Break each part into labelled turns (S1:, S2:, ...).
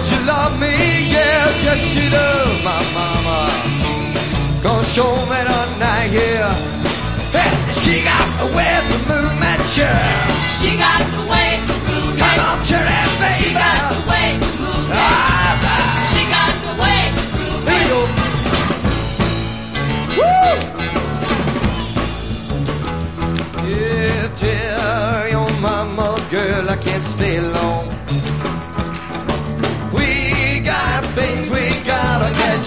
S1: Said she love me, yes, yes she does, my mama. Gonna show me tonight, yeah. Hey, she got the way to move my chair.
S2: She got the way to move
S1: Come
S2: it.
S1: on, cherry baby.
S2: Ah, she got the way to move it.
S1: All right.
S2: She got the way to move
S1: Here we go. Woo! Yeah, tell your mama, girl, I can't stay long.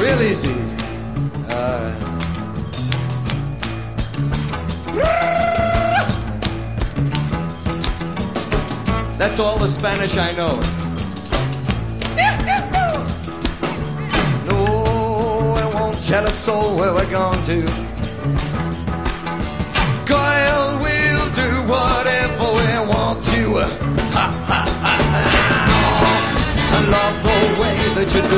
S1: Real easy. Uh... That's all the Spanish I know. No, I won't tell a soul where we're going to. Girl, we'll
S2: do whatever we want to. Ha,
S1: ha, ha, ha.
S2: I love the way
S1: that you do.